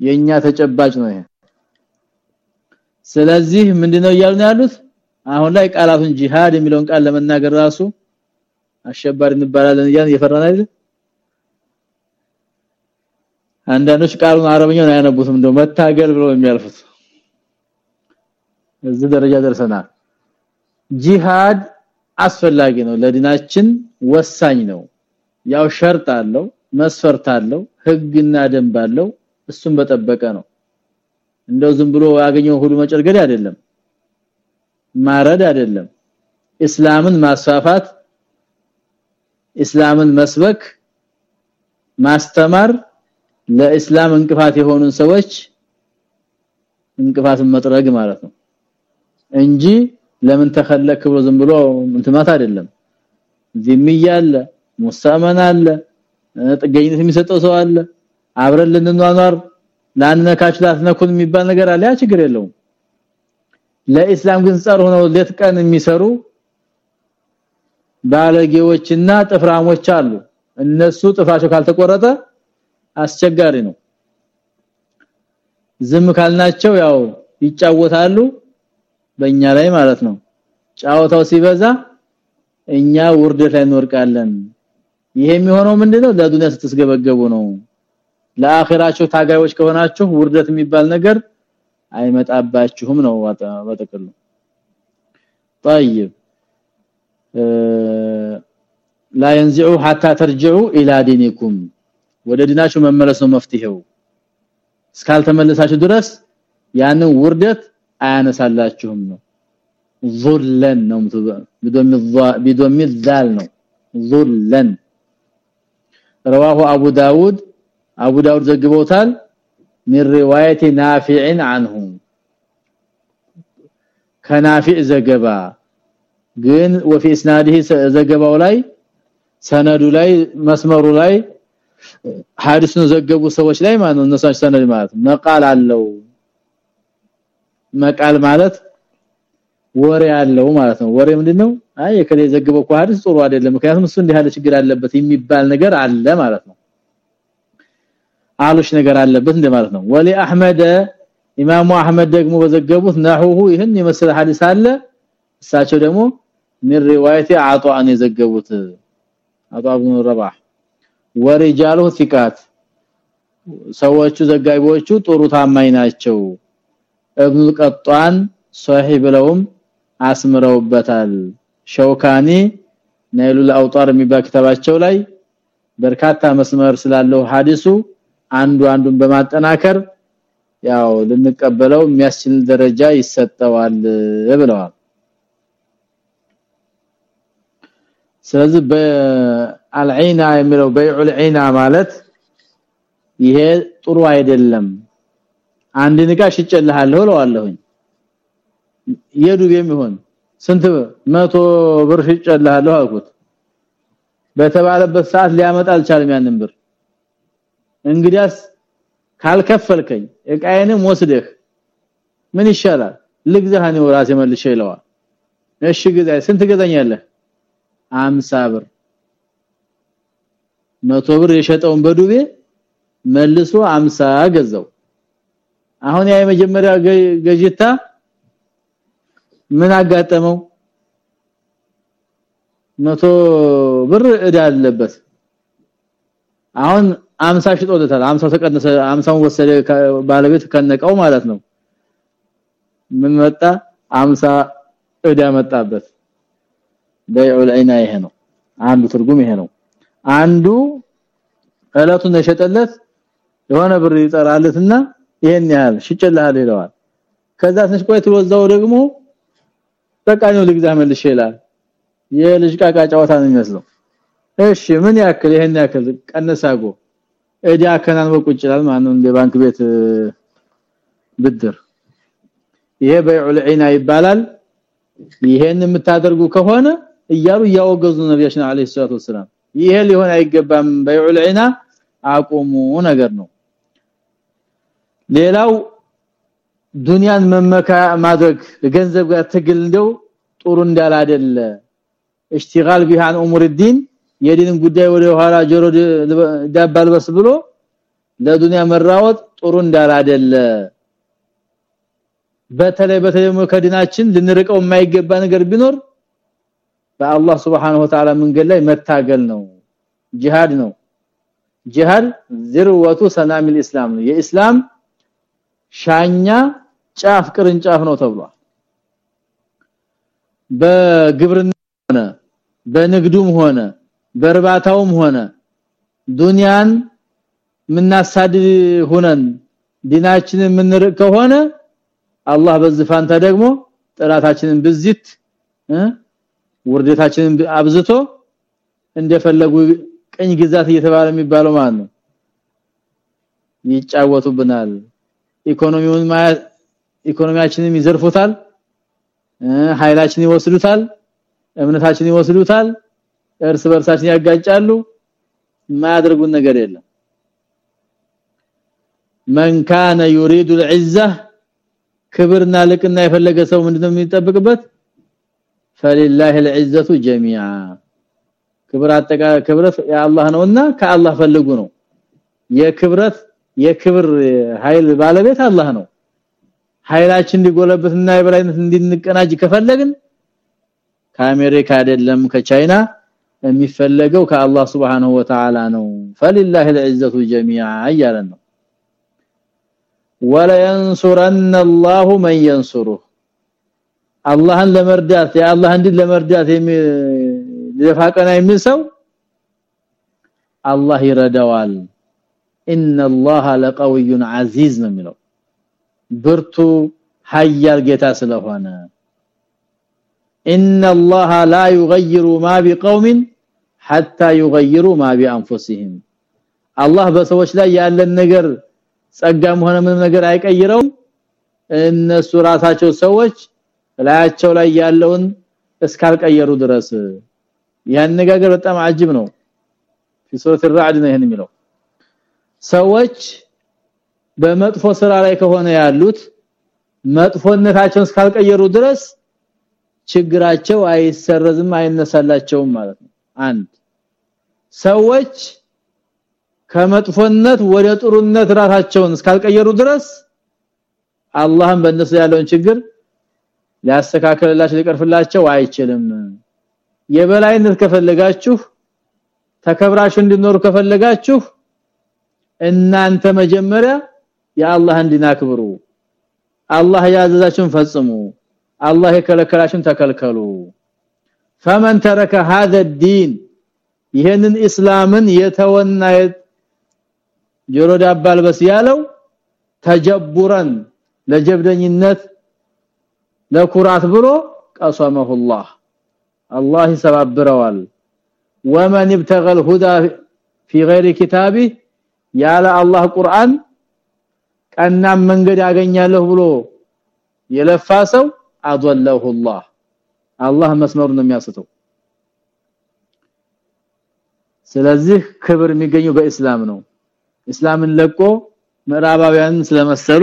የኛ ተጨባጭ ነው ይሄ። ስለዚህ ምንድነው እያሉ ያሉት? አሁን ላይ ቃላቱን ጂሃድ የሚለውን ቃል ለመናገር ራሱ አሸባሪ እንባላለን እያን የፈራን አይደል? አንዳንዶች ቃሉን አረብኛውን አያነቡትም እንደው መታገል ብለው የሚያልፉት። እዚህ ደረጃ ደርሰናል። ጂሃድ አስፈላጊ ነው ለዲናችን ወሳኝ ነው። ያው ሸርጥ አለው መስፈርት አለው ህግና ደንብ አለው እሱን በጠበቀ ነው። እንደው ዝም ብሎ ያገኘው ሁሉ መጨርገድ አይደለም ማረድ አይደለም። እስላምን ማስፋፋት እስላምን መስበክ ማስተማር ለእስላም እንቅፋት የሆኑ ሰዎች እንቅፋትን መጥረግ ማለት ነው። እንጂ ለምን ተከለክ ብሎ ዝም ብሎ እንትማት አይደለም። ዚምያ አለ ሙስተመን አለ ጥገኝነት የሚሰጠው ሰው አለ። አብረን ልንኗኗር ላንነካች ላትነኩን የሚባል ነገር አለ። ያ ችግር የለውም። ለኢስላም ግን ጸር ሆነው ሌት ቀን የሚሰሩ ባለጌዎችና ጥፍራሞች አሉ እነሱ ጥፋቸው ካልተቆረጠ አስቸጋሪ ነው ዝም ካልናቸው ያው ይጫወታሉ በእኛ ላይ ማለት ነው ጫወታው ሲበዛ እኛ ውርደት ላይ እንወርቃለን ይሄ የሚሆነው ምንድነው ለዱንያ ስትስገበገቡ ነው ለአኺራቸው ታጋዮች ከሆናችሁ ውርደት የሚባል ነገር አይመጣባችሁም ነው በጥቅሉ طيب لا ينزعوا حتى ترجعوا الى دينكم ወደ ዲናችሁ መመለስ ነው መፍትሄው እስካልተመለሳችሁ ድረስ ያንን ውርደት አያነሳላችሁም ነው ዙለን ነው بدم الذال ነው ዙለን رواه ابو داود ابو داود ዘግቦታል من روايه نافع عنه ከናፊዕ ዘገባ ግን وفي اسناده ዘገባው ላይ ሰነዱ ላይ መስመሩ ላይ ሐዲስን ዘገቡ ሰዎች ላይ ማለት ነው እነሱ ሰነድ ማለት መቃል አለው መቃል ማለት ወሬ ያለው ማለት ነው ወሬ ምንድነው አይ የከለ ዘገበው እኮ ሐዲስ ጥሩ አይደለም ምክንያቱም እሱ እንዲህ ያለ ችግር አለበት የሚባል ነገር አለ ማለት ነው አሉሽ ነገር አለበት እንደማለት ነው ወሊ አህመድ ኢማሙ አህመድ ደግሞ በዘገቡት ነሁሁ ይህን የመሰለ ሐዲስ አለ እሳቸው ደግሞ من روايه عطاء የዘገቡት عطاء بن رباح ወሪጃሉ ثقات ሰዎቹ ዘጋቢዎቹ ጥሩ ታማኝ ናቸው እብኑ ቀጧን ሷሂህ ብለውም አስምረውበታል ሸውካኒ ናይሉል አውጣር የሚባል ክታባቸው ላይ በርካታ መስመር ስላለው ሐዲሱ አንዱ አንዱን በማጠናከር ያው ልንቀበለው የሚያስችል ደረጃ ይሰጠዋል ብለዋል ስለዚህ በአልዒና የሚለው በይዑል ዒና ማለት ይሄ ጥሩ አይደለም። አንድ ንቃ ሽጨልሃለሁ ለዋለሁኝ የዱብ የሚሆን ስንት መቶ ብር ሽጨልሃለሁ አልኩት። በተባለበት ሰዓት ሊያመጣ አልቻለም ያንን ብር። እንግዲያስ ካልከፈልከኝ እቃዬንም ወስደህ ምን ይሻላል? ልግዛህ ነው ራሴ መልሼ ይለዋል። እሺ ግዛይ ስንት ገዛኛለህ 50 ብር። መቶ ብር የሸጠውን በዱቤ መልሶ 50 ገዛው። አሁን ያ የመጀመሪያ ገጅታ ምን አጋጠመው? መቶ ብር እዳ አለበት። አሁን 50 ሽጦለታል። 50 ተቀነሰ 50 ወሰደ ባለቤት ከነቀው ማለት ነው። ምን መጣ? 50 እዳ መጣበት በይዑል ዒና ይሄ ነው። አንዱ ትርጉም ይሄ ነው። አንዱ እለቱን የሸጠለት የሆነ ብር ይጠራለትና ይሄን ያህል ሽጭልሃል ይለዋል። ከዛ ትንሽ ቆይቶ ወዛው ደግሞ በቃ ነው ልግዛ መልሽ ይላል። የልጅ ቃቃ ጨዋታ ነው የሚመስለው። እሺ ምን ያክል ይሄን ያክል ቀነሳጎ እዲ አከናንበ ቁጭ ይላል ማን ነው ባንክ ቤት ብድር። ይሄ በይዑል ዒና ይባላል። ይሄን የምታደርጉ ከሆነ እያሉ እያወገዙ ነብያችን አለይሂ ሰላቱ ወሰለም ይሄ ሊሆን አይገባም በይዑል ዒና አቁሙ ነገር ነው ሌላው ዱንያን መመካ ማድረግ ገንዘብ ጋር ትግል እንደው ጥሩ እንዳል አይደለ اشتغال بها عن امور الدين የዲንን ጉዳይ ወደ ኋላ ጆሮ ዳባልበስ ብሎ ለዱንያ መራወጥ ጥሩ እንዳል አይደለ በተለይ በተለይ ከዲናችን ልንርቀው የማይገባ ነገር ቢኖር በአላህ Subhanahu Ta'ala መንገድ ላይ መታገል ነው። ጂሃድ ነው። ጂሃድ ذروة سنام الإسلام ነው። የኢስላም ሻኛ ጫፍ ቅርንጫፍ ነው ተብሏል። በግብርና ሆነ በንግዱም ሆነ በርባታውም ሆነ ዱንያን ምናሳድድ ሆነን ዲናችንን ምንርቅ ከሆነ አላህ በዛ ፋንታ ደግሞ ጥራታችንን ብዝት ውርደታችንን አብዝቶ እንደፈለጉ ቀኝ ግዛት እየተባለ የሚባለው ማለት ነው ይጫወቱብናል ኢኮኖሚውን ኢኮኖሚያችንን ይዘርፉታል ኃይላችንን ይወስዱታል እምነታችንን ይወስዱታል እርስ በርሳችን ያጋጫሉ ማያደርጉን ነገር የለም من كان يريد العزه ክብርና ልቅና የፈለገ ሰው ምንድነው የሚጠብቅበት فلله العزه جميعا ክብር አጠቃ ክብረት የአላህ ነውና ከአላህ ፈልጉ ነው የክብረት የክብር ኃይል ባለቤት አላህ ነው ኃይላችን እንዲጎለበትና የበላይነት እንድንቀናጅ ከፈለግን ከአሜሪካ አይደለም ከቻይና የሚፈለገው ከአላህ Subhanahu Wa Ta'ala ነው فلله العزه جميعا እያለን ነው ولا ينصرن الله من ينصره አላህን ለመርዳት የአላህን ዲን ለመርዳት የሚለፋቀና የሚል ሰው አላህ ይረዳዋል። ኢነላህ ለቀውዩን አዚዝ ነው የሚለው። ብርቱ ኃያል ጌታ ስለሆነ። ኢነላህ ላ ይغይሩ ማ ቢቀውሚን ሐታ ይغይሩ ማ ቢአንፉሲሂም። አላህ በሰዎች ላይ ያለን ነገር ጸጋም ሆነ ምንም ነገር አይቀይረውም። እነሱ ራሳቸው ሰዎች ላያቸው ላይ ያለውን እስካልቀየሩ ድረስ ያነጋገር በጣም አጅብ ነው في سوره الرعد ነው ይሄን የሚለው ሰዎች በመጥፎ ስራ ላይ ከሆነ ያሉት መጥፎነታቸውን እስካልቀየሩ ድረስ ችግራቸው አይሰረዝም አይነሳላቸውም ማለት ነው አንድ ሰዎች ከመጥፎነት ወደ ጥሩነት ራሳቸውን እስካልቀየሩ ድረስ አላህም በእነሱ ያለውን ችግር ሊያስተካክልላቸው ሊቀርፍላቸው አይችልም የበላይነት ከፈለጋችሁ ተከብራችሁ እንድኖሩ ከፈለጋችሁ እናንተ መጀመሪያ የአላህን ዲን አክብሩ አላህ ያዘዛችሁን ፈጽሙ አላህ የከለከላችሁን ተከልከሉ فمن ترك هذا الدين ይሄንን እስላምን የተወና ጆሮ ዳባል በስ ያለው ተጀቡረን ለጀብደኝነት ለኩራት ብሎ ቀሰመሁላህ። አላህ ይሰባብረዋል። ወመን ይብተገል ሁዳ في غير كتابه ያለ አላህ ቁርአን ቀና መንገድ ያገኛለሁ ብሎ የለፋ ሰው አضلለሁላህ አላህ መስመሩን ነው የሚያስተው። ስለዚህ ክብር የሚገኘው በእስላም ነው። እስላምን ለቆ ምዕራባውያን ስለመሰሉ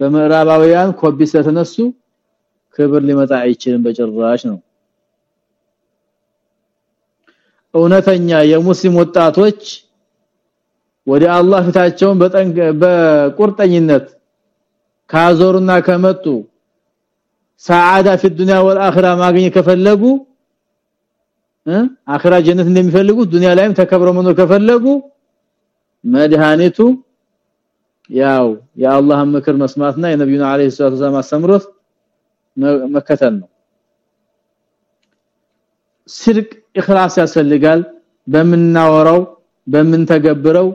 በምዕራባውያን ኮቢ ስለተነሱ ክብር ሊመጣ አይችልም በጭራሽ ነው እውነተኛ የሙስሊም ወጣቶች ወደ አላህ ፊታቸውን በጠንቅ በቁርጠኝነት ካዞሩና ከመጡ ሰዓዳ في الدنيا والاخره ማግኘት ከፈለጉ አኺራ ጀነት እንደሚፈልጉት ዱንያ ላይም ተከብረው መኖር ከፈለጉ መድሃኒቱ ያው የአላህን ምክር መስማትና የነብዩና አለይሂ ሰላቱ ወሰለም አስተምሮት መከተል ነው። ስርቅ ኢኽላስ ያስፈልጋል። በምናወራው በምንተገብረው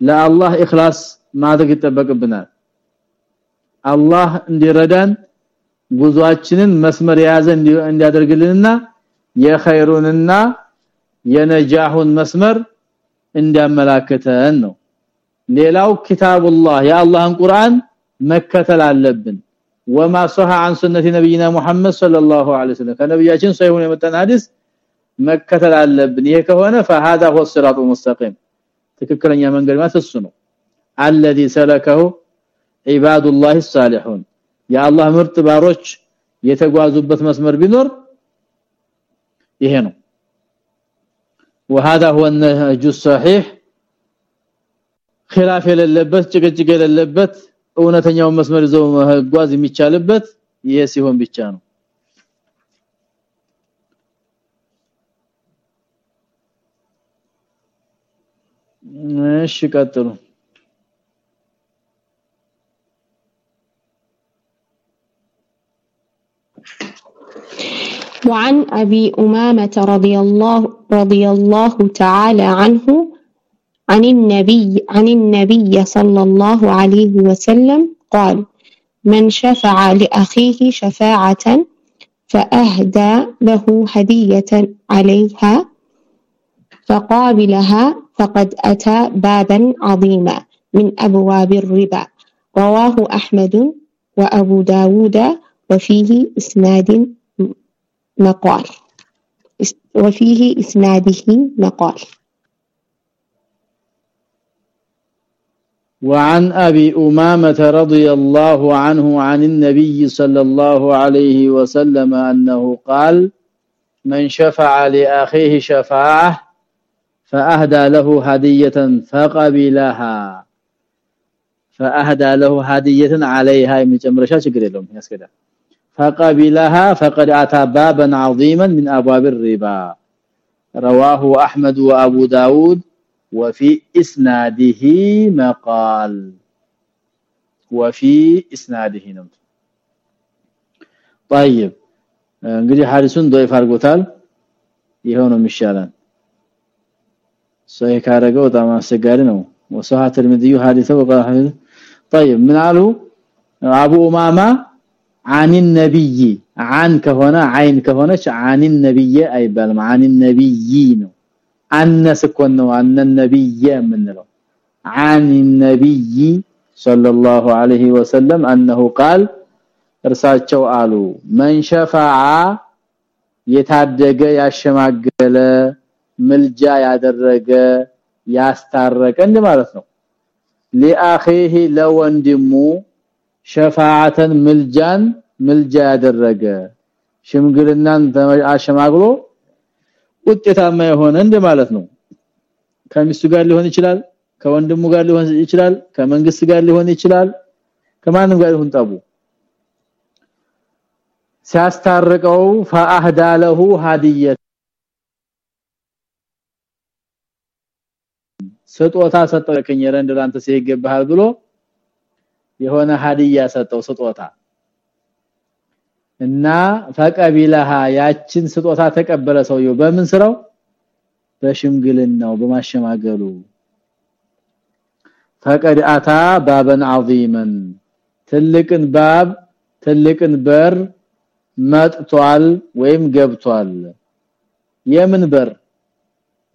ለአላህ ኢኽላስ ማድረግ ይጠበቅብናል። አላህ እንዲረዳን ጉዟችንን መስመር የያዘ እንዲያደርግልንና የኸይሩንና የነጃሁን መስመር እንዲያመላክተን ነው። ሌላው ኪታቡላህ የአላህን ቁርአን መከተል አለብን وما صح عن سنه نبينا محمد صلى الله عليه وسلم ከነብያችን ሰይሁን የመጣን ሐዲስ መከተል አለብን ይሄ ከሆነ فهذا هو الصراط المستقيم ትክክለኛ መንገድ ማለት እሱ ነው الذي سلكه عباد الله الصالحون የአላህ ምርጥ ባሮች የተጓዙበት መስመር ቢኖር ይሄ ነው وهذا هو النهج الصحيح خلاف የሌለበት ጭቅጭቅ የሌለበት እውነተኛው መስመር ይዘው መጓዝ የሚቻልበት ይሄ ሲሆን ብቻ ነው እሺ ቀጥሉ وعن أبي أمامة رضي الله رضي الله تعالى عنه عن النبي عن النبي صلى الله عليه وسلم قال من شفع لأخيه شفاعة فأهدى له هدية عليها فقابلها فقد أتى بابا عظيما من أبواب الربا رواه أحمد وأبو داود وفيه إسناد مقال. وفيه إسناده مقال. وعن أبي أمامة رضي الله عنه عن النبي صلى الله عليه وسلم أنه قال من شفع لأخيه شفاعة فأهدى له هدية فقبلها. فأهدى له هدية عليها يعني من شكر لهم يعني فقبلها فقد أتى بابا عظيما من أبواب الربا. رواه أحمد وأبو داود. وفي اسناده مقال وفي اسناده ነው طيب እንግዲህ ሐዲሱን ضعيف አድርጎታል ይሄው ነው የሚሻለን ሰይ ካረገው በጣም አስቸጋሪ ነው وصحة الترمذي حديثه وقال طيب من قالوا ابو امامه عن النبي عن ከሆነ عين ከሆነች عن النبي አይባልም عن النبي ነው አነስ ኮን ነው አነ النبي የምንለው عن النبي صلى الله عليه وسلم انه قال እርሳቸው አሉ من شفع የታደገ ያሸማገለ ምልጃ ያደረገ ያስታረቀ እንደማለት ነው لأخيه ለወንድሙ ሸፋዓተን ምልጃን ምልጃ ያደረገ ሽምግልናን አሸማግሎ ውጤታማ የሆነ እንደማለት ነው ከሚስቱ ጋር ሊሆን ይችላል ከወንድሙ ጋር ሊሆን ይችላል ከመንግስት ጋር ሊሆን ይችላል ከማንም ጋር ሊሆን ጠቡ ሲያስታርቀው فاهدى له هديه ስጦታ ሰጠው ከኘረ እንደላንተ ሲገባሃል ብሎ የሆነ ሀዲያ ሰጠው ስጦታ እና ፈቀቢለሃ ያችን ስጦታ ተቀበለ ሰውየው በምን ስራው በሽምግልናው በማሸማገሉ ፈቀድ አታ ባበን عظيما ትልቅን ባብ ትልቅን በር መጥቷል ወይም ገብቷል የምን በር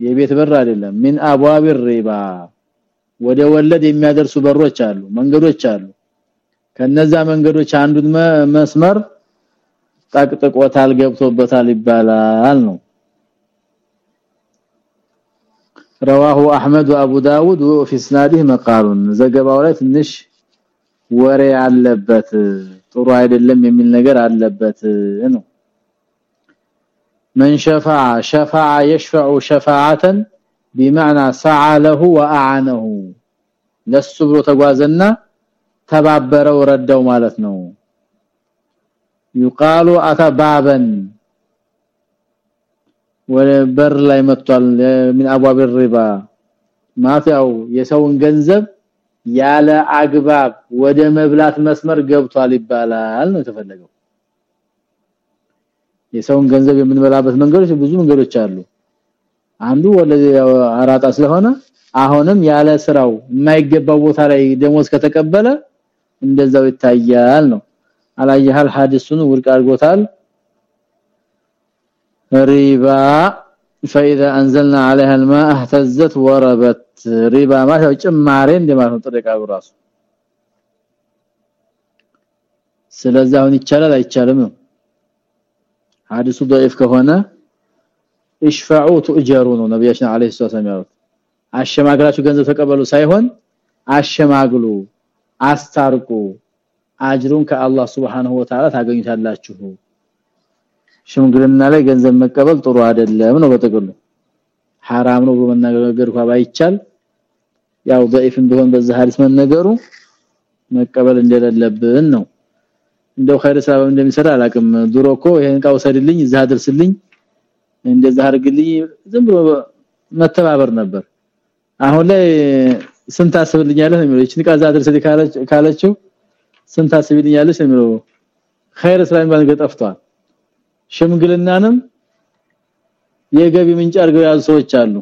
የቤት በር አይደለም ምን አብዋብ ሪባ ወደ ወለድ የሚያደርሱ በሮች አሉ መንገዶች አሉ ከነዛ መንገዶች አንዱን መስመር ጠቅጥቆታል ገብቶበታል ይባላል ነው رواه احمد وابو داود وفي اسناده مقال ዘገባው ላይ ትንሽ ወሬ አለበት ጥሩ አይደለም የሚል ነገር አለበት ነው من شفع شفع يشفع شفاعه بمعنى سعى له واعانه ለሱ ብሎ ተጓዘና ተባበረው ረዳው ማለት ነው يقال اتى بابا ወበር ላይ መጥቷል من ابواب الربا ማፊያው የሰውን ገንዘብ ያለ አግባብ ወደ መብላት መስመር ገብቷል ይባላል ነው የተፈለገው የሰውን ገንዘብ የምንበላበት መንገዶች ብዙ መንገዶች አሉ አንዱ ወለ አራጣ ስለሆነ አሁንም ያለ ስራው የማይገባው ቦታ ላይ ደሞዝ ከተቀበለ እንደዛው ይታያል ነው አላየሃል ሐዲሱን ውድቅ አድርጎታል ሪባ فاذا انزلنا عليها الماء اهتزت وربت ሪባ ማለት ጭማሬ እንደማለት ነው ጥሬቃው ራሱ ስለዚህ አሁን ይቻላል አይቻልም ነው ሐዲሱ ضعيف ከሆነ اشفعوا تؤجروا ነው ነብያችን አለይሂ ሰላም ያሉት አሸማግላችሁ ገንዘብ ተቀበሉ ሳይሆን አሸማግሉ አስታርቁ አጅሩን ከአላህ Subhanahu Wa Ta'ala ታገኙታላችሁ ሽምግልና ላይ ገንዘብ መቀበል ጥሩ አይደለም ነው በጥቅሉ حرام ነው በመናገር እንኳን ባይቻል ያው ضعيف እንደሆነ በዛ ሐዲስ መነገሩ መቀበል እንደሌለብን ነው እንደው ኸይር ስራ እንደሚሰራ አላቅም ድሮ እኮ ይሄን ቃው ሰድልኝ እዛ አድርስልኝ እንደዛ አድርግልኝ ዝም ብሎ መተባበር ነበር አሁን ላይ ስንት አስብልኛለህ ነው የሚለው እቺን ቃዛ አድርስልኝ ካለችው ስንት አስብልኛለሽ ነው ኸይር የሚባል ነገር ጠፍቷል። ሽምግልናንም የገቢ ምንጭ አድርገው ያዙ ሰዎች አሉ።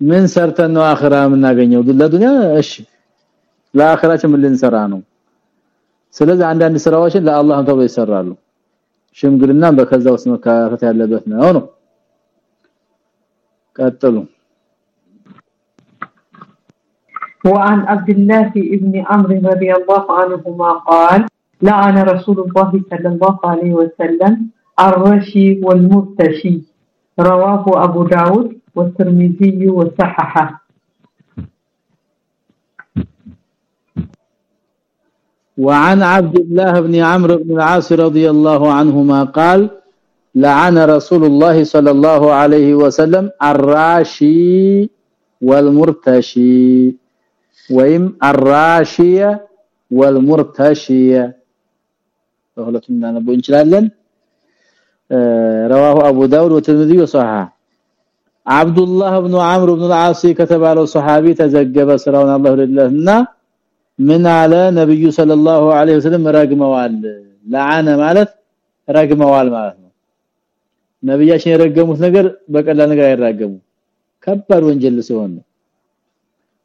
ምን ሰርተን ነው አኺራ የምናገኘው? ለዱንያ እሺ ለአኺራችን ምን ልንሰራ ነው? ስለዚህ አንዳንድ ስራዎችን ለአላህ ተብሎ ይሰራሉ። ሽምግልና በከዛ ውስጥ መካፈት ያለበት ነው ነው። ቀጥሉ وعن عبد الله ابن عمرو رضي الله عنهما قال لعن رسول الله صلى الله عليه وسلم الرشي والمرتشي. رواه أبو داود والترمذي وصححه. وعن عبد الله بن عمرو بن العاص رضي الله عنهما قال لعن رسول الله صلى الله عليه وسلم الراشي والمرتشي. ويم الراشيه والمرتشيه ሁለቱም እናነበው እንችላለን رواه ابو داود والترمذي وصححه عبد الله بن عمرو بن العاص ከተባለው ሱሐቢ ተዘገበ ስራውን አላህ ይርዳልና ምን አለ ነብዩ ሰለላሁ ዐለይሂ ወሰለም ረግመዋል ለዓነ ማለት ረግመዋል ማለት ነው ነብያችን የረገሙት ነገር በቀላል ነገር አይራገሙ ከባድ ወንጀል ሲሆን ነው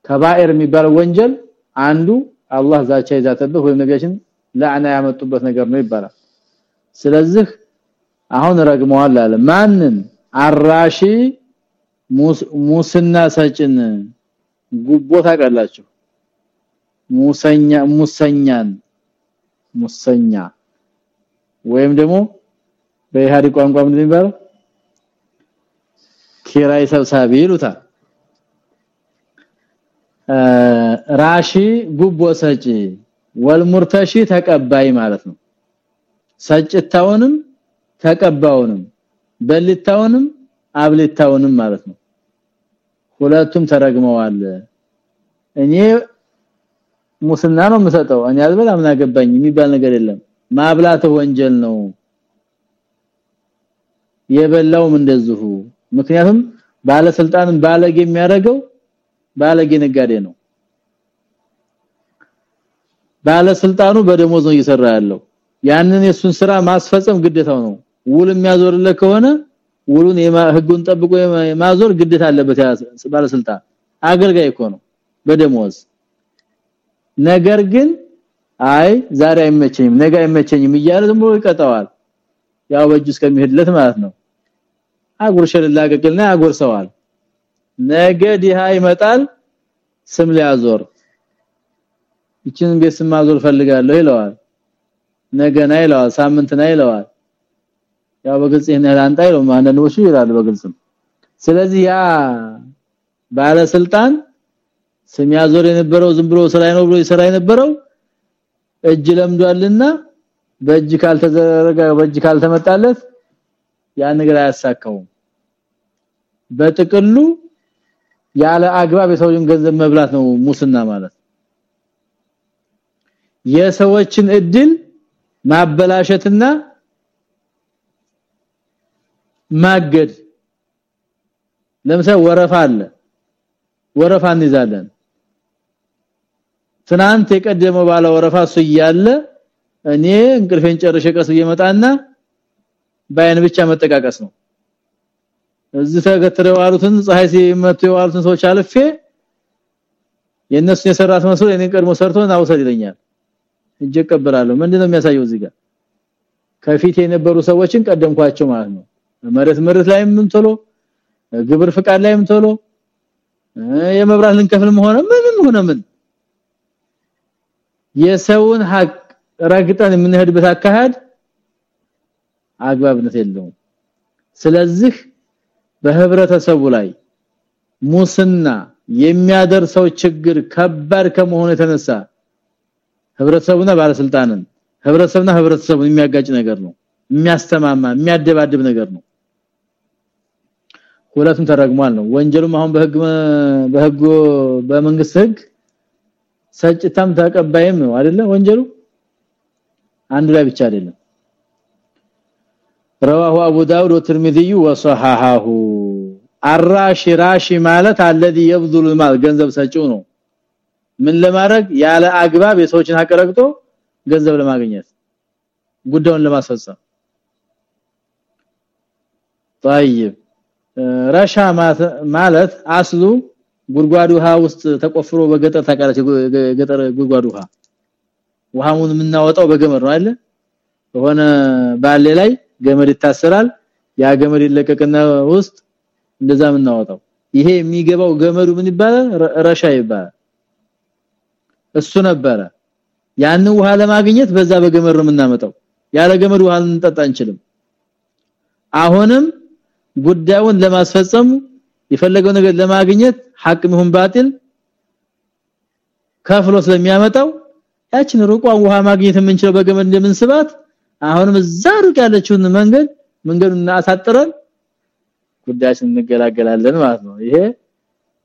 ከባኤር የሚባለው ወንጀል አንዱ አላህ ዛቻ ይዛተበት ወይም ነብያችን ለዓና ያመጡበት ነገር ነው ይባላል። ስለዚህ አሁን ረግመዋል አለ። ማንን? አራሺ ሙስና ሰጭን ጉቦ ታቀላችሁ ሙሰኛ ሙሰኛን ሙሰኛ ወይም ደግሞ በኢሃዲ ቋንቋ ምን ይባላል ኪራይ ሰብሳቢ ይሉታል ራሺ ጉቦ ሰጪ ወልሙርተሺ ተቀባይ ማለት ነው። ሰጭታውንም ተቀባውንም በልታውንም አብልታውንም ማለት ነው። ሁለቱም ተረግመዋል። እኔ ሙስና ነው የምሰጠው። እኔ አልበላም ናገባኝ የሚባል ነገር የለም። ማብላት ወንጀል ነው። የበላውም እንደዚሁ። ምክንያቱም ባለስልጣንን ባለጌ የሚያደርገው ባለጌ ነጋዴ ነው። ባለስልጣኑ በደሞዝ ነው እየሰራ ያለው። ያንን የሱን ስራ ማስፈጸም ግዴታው ነው። ውል የሚያዞርለት ከሆነ ውሉን ህጉን ጠብቆ የማዞር ግዴታ አለበት ባለስልጣን። አገልጋይ እኮ ነው በደሞዝ። ነገር ግን አይ ዛሬ አይመቸኝም ነገ አይመቸኝም እያለ ብሎ ይቀጣዋል። ያው በእጁ እስከሚሄድለት ማለት ነው። አጉርሸል ላቀቅልና ያጎርሰዋል ነገ ዲሃ ይመጣል ስም ሊያዞር። ይችን ቤት ስም ማዞር ፈልጋለሁ ይለዋል። ነገ ና ይለዋል ሳምንት ና ይለዋል። ያው በግልጽ ይሄን አንጣ ይለው አንዳንዶቹ ይላሉ በግልጽ። ስለዚህ ያ ባለስልጣን ስም ያዞር የነበረው ዝም ብሎ ስራይ ነው ብሎ ይሰራ የነበረው እጅ ለምዷልና በእጅ ካልተዘረጋ በእጅ ካልተመጣለት ያ ነገር አያሳካውም። በጥቅሉ ያለ አግባብ የሰውን ገንዘብ መብላት ነው ሙስና ማለት። የሰዎችን እድል ማበላሸትና ማገድ። ለምሳሌ ወረፋ አለ። ወረፋ እንይዛለን። ትናንት የቀደመው ባለ ወረፋ እሱ እያለ እኔ እንቅልፌን ጨርሼ ቀስ እየመጣና ባይን ብቻ መጠቃቀስ ነው እዚህ ተገትረው ያሉትን ፀሐይ ሲመቱ ያሉትን ሰዎች አልፌ የነሱን የሰራት መስሎ እኔ ቀድሞ ሰርቶ ናውሰድ ይለኛል። እጄ ቀበራለሁ ምንድነው የሚያሳየው እዚህ ጋር? ከፊት የነበሩ ሰዎችን ቀደምኳቸው ማለት ነው። መሬት መሬት ላይ ምን ቶሎ ግብር ፍቃድ ላይም ቶሎ የመብራት ልንከፍልም ሆነ ምንም ሆነ ምን። የሰውን ሀቅ ረግጠን የምንሄድበት አካሄድ አግባብነት የለውም። ስለዚህ በህብረተሰቡ ላይ ሙስና የሚያደርሰው ችግር ከባድ ከመሆኑ የተነሳ ህብረተሰቡና ባለስልጣንን ህብረተሰቡና ህብረተሰቡን የሚያጋጭ ነገር ነው የሚያስተማማ የሚያደባድብ ነገር ነው። ሁለቱም ተረግሟል ነው። ወንጀሉም አሁን በህግ በህግ በመንግስት ህግ ሰጭታም ተቀባይም ነው አይደለ ወንጀሉ? አንድ ላይ ብቻ አይደለም رواه ابو داود والترمذي وصححه الراش راشي ማለት الذي يبذل المال ገንዘብ ሰጪው ነው ምን ለማድረግ ያለ አግባብ የሰዎችን አቀረቅቶ ገንዘብ ለማግኘት ጉዳዩን ለማስፈጸም طيب ረሻ ማለት አስሉ ጉድጓድ ውሃ ውስጥ ተቆፍሮ በገጠር ታቃለች ገጠር ጉድጓድ ውሃ ውሃውን የምናወጣው በገመድ ነው አይደል ሆነ ባሌ ላይ ገመድ ይታሰራል። ያ ገመድ ይለቀቅና ውስጥ እንደዛ የምናወጣው። ይሄ የሚገባው ገመዱ ምን ይባላል? ረሻ ይባላል። እሱ ነበረ። ያን ውሃ ለማግኘት በዛ በገመድ ነው የምናመጣው። ያለ ገመድ ውሃ ልንጠጣ አንችልም። አሁንም ጉዳዩን ለማስፈጸም የፈለገው ነገር ለማግኘት ሐቅም ይሁን ባጢል ከፍሎ ስለሚያመጣው ያችን ሩቋ ውሃ ማግኘት የምንችለው በገመድ እንደምንስባት አሁንም እዛ ሩቅ ያለችውን መንገድ መንገዱን አሳጥረን ጉዳያችን እንገላገላለን ማለት ነው ይሄ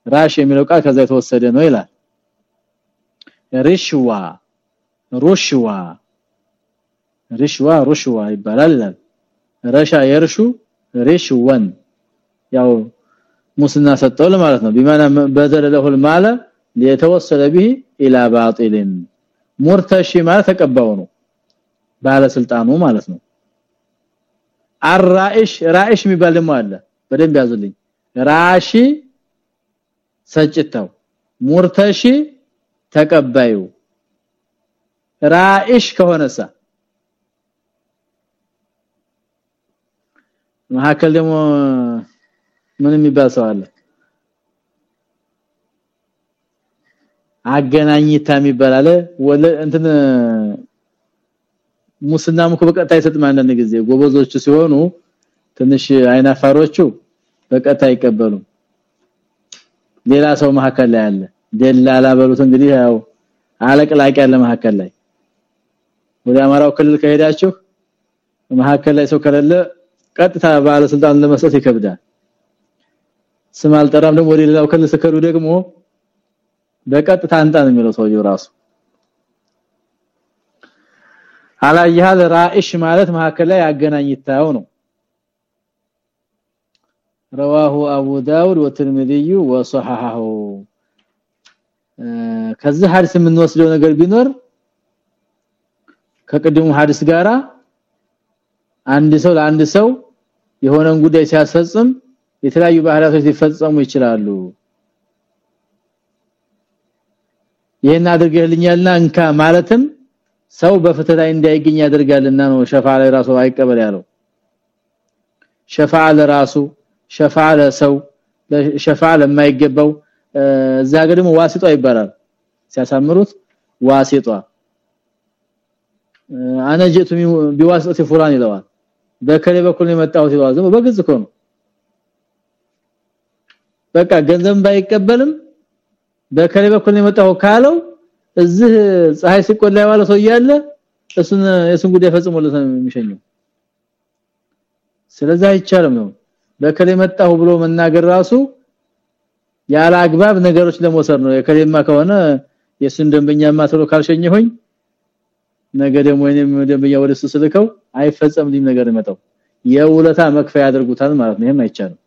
ራሽ የሚለው ቃል ከዛ የተወሰደ ነው ይላል ሪሽዋ ሩሽዋ ሪሽዋ ሩሽዋ ይባላል ይላል ረሻ የርሹ ሪሽወን ያው ሙስና ሰጠው ለማለት ነው بمعنى بدل له المال ليتوصل به الى باطل مرتشي ማለት ተቀባው ነው ባለስልጣኑ ማለት ነው። አራኢሽ ራኢሽ የሚባል ደግሞ አለ። በደንብ ያዙልኝ። ራሺ ሰጭተው ሙርተሺ ተቀባዩ። ራኢሽ ከሆነሳ መሐከል ደግሞ ምን የሚባል ሰው አለ? አገናኝታ የሚባል አለ። ወለ እንትን ሙስናም እኮ በቀጥታ አይሰጥም አንዳንድ ጊዜ። ጎበዞች ሲሆኑ ትንሽ አይናፋሮቹ በቀጥታ አይቀበሉም። ሌላ ሰው መሐከል ላይ አለ። ደላላ በሉት እንግዲህ ያው አለቅላቂ ያለ መሐከል ላይ። ወደ አማራው ክልል ከሄዳችሁ መሐከል ላይ ሰው ከሌለ ቀጥታ ባለስልጣን ለመስጠት ይከብዳል። ስም አልጠራም ደግሞ ወደ ሌላው ክልል ስከሩ ደግሞ በቀጥታ አንጣ ነው የሚለው ሰውየው ራሱ አላየሃል ራኢሽ ማለት መሐከል ላይ ያገናኝታው ነው رواه ابو داود والترمذي وصححه ከዚህ ሐዲስ የምንወስደው ነገር ቢኖር ከቅድሙ ሐዲስ ጋራ አንድ ሰው ለአንድ ሰው የሆነን ጉዳይ ሲያስፈጽም የተለያዩ ባህሪያቶች ሊፈጸሙ ይችላሉ ይሄን አድርገህልኛልና እንካ ማለትም ሰው በፍትህ ላይ እንዳይገኝ ያደርጋልና ነው ሸፋ ላይ ራሱ አይቀበል ያለው። ሸፋ ለራሱ ሸፋ ለሰው ሸፋ ለማይገባው። እዛ ሀገር ደግሞ ዋሲጧ ይባላል። ሲያሳምሩት ዋሲጧ። አነጀቱ ቢዋስጠት ፉላን ይለዋል። በከሌ በኩል የመጣው ይለዋል። ዝም በግልጽ እኮ ነው። በቃ ገንዘብ ባይቀበልም በከሌ በኩል የመጣው ካለው እዚህ ፀሐይ ሲቆላ ያዋለ ሰው እያለ እሱን የሱን ጉዳይ ፈጽሞለት ነው የሚሸኘው። ስለዚህ አይቻልም ነው። በከሌ መጣሁ ብሎ መናገር ራሱ ያለ አግባብ ነገሮች ለመውሰድ ነው። የከሌማ ከሆነ የሱን ደንበኛማ ተሎ ካልሸኘሁኝ ነገ ደግሞ እኔም ደንበኛ ወደሱ ስልከው አይፈጸምልኝ ነገር ይመጣው የውለታ መክፈያ ያደርጉታል ማለት ነው። ይሄም አይቻልም